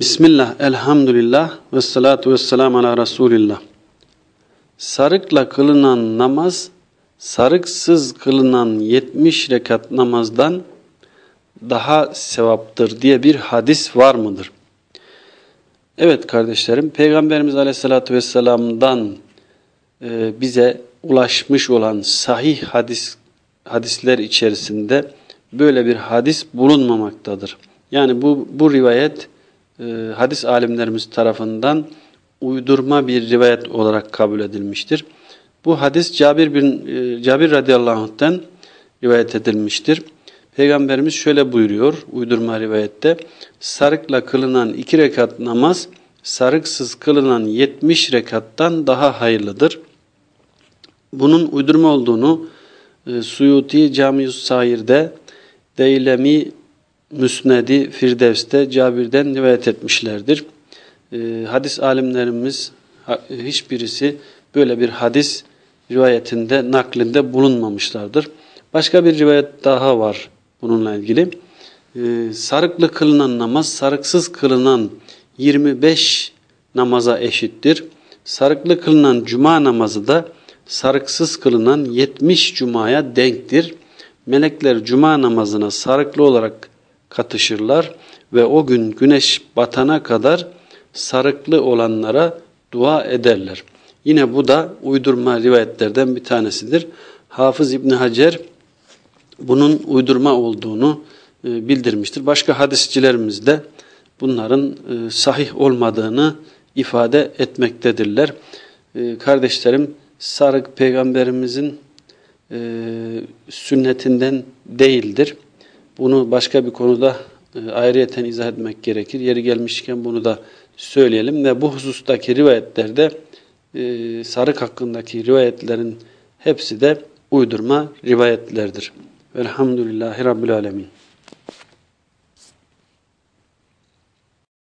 Bismillah, elhamdülillah ve salatu ve selamu ala Resulillah. Sarıkla kılınan namaz, sarıksız kılınan 70 rekat namazdan daha sevaptır diye bir hadis var mıdır? Evet kardeşlerim, Peygamberimiz Aleyhisselatü Vesselam'dan e, bize ulaşmış olan sahih hadis hadisler içerisinde böyle bir hadis bulunmamaktadır. Yani bu, bu rivayet e, hadis alimlerimiz tarafından uydurma bir rivayet olarak kabul edilmiştir. Bu hadis Cabir bin e, Cabir radıyallahu anh'ten rivayet edilmiştir. Peygamberimiz şöyle buyuruyor uydurma rivayette. Sarıkla kılınan iki rekat namaz sarıksız kılınan 70 rekattan daha hayırlıdır. Bunun uydurma olduğunu e, Suyuti Cami-i Sair'de Deylemi Müsnedi Firdevs'te Cabir'den rivayet etmişlerdir. E, hadis alimlerimiz hiçbirisi böyle bir hadis rivayetinde, naklinde bulunmamışlardır. Başka bir rivayet daha var bununla ilgili. E, sarıklı kılınan namaz, sarıksız kılınan 25 namaza eşittir. Sarıklı kılınan cuma namazı da sarıksız kılınan 70 cumaya denktir. Melekler cuma namazına sarıklı olarak katışırlar ve o gün güneş batana kadar sarıklı olanlara dua ederler. Yine bu da uydurma rivayetlerden bir tanesidir. Hafız İbni Hacer bunun uydurma olduğunu e, bildirmiştir. Başka hadisçilerimiz de bunların e, sahih olmadığını ifade etmektedirler. E, kardeşlerim sarık peygamberimizin sünnetinden değildir. Bunu başka bir konuda e, ayrıyeten izah etmek gerekir. Yeri gelmişken bunu da söyleyelim ve bu husustaki rivayetlerde e, sarık hakkındaki rivayetlerin hepsi de uydurma rivayetlerdir. Velhamdülillahi Rabbil Alemin.